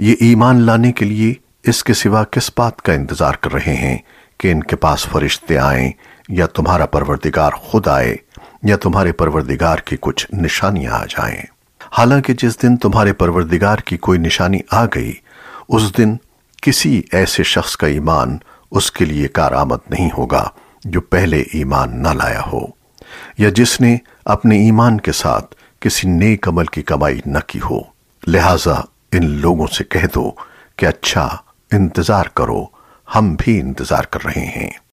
ये ईमान लाने के लिए इसके सिवा किस बात का इंतज़ार कर रहे हैं कि इनके पास फरिश्ते आए या तुम्हारा परवरदिगार खुद आए या तुम्हारे परवरदिगार की कुछ निशानियाँ आ जाएँ। हालाँकि जिस दिन तुम्हारे परवरदिगार की कोई निशानी आ गई, उस दिन किसी ऐसे शख्स का ईमान उसके लिए कारआमद नहीं होगा जो पहले ईमान न लाया हो, या जिसने अपने ईमान के साथ किसी नेक अमल की कमाई न की हो लिहाजा इन लोगों से कह दो कि अच्छा इंतज़ार करो, हम भी इंतज़ार कर रहे हैं।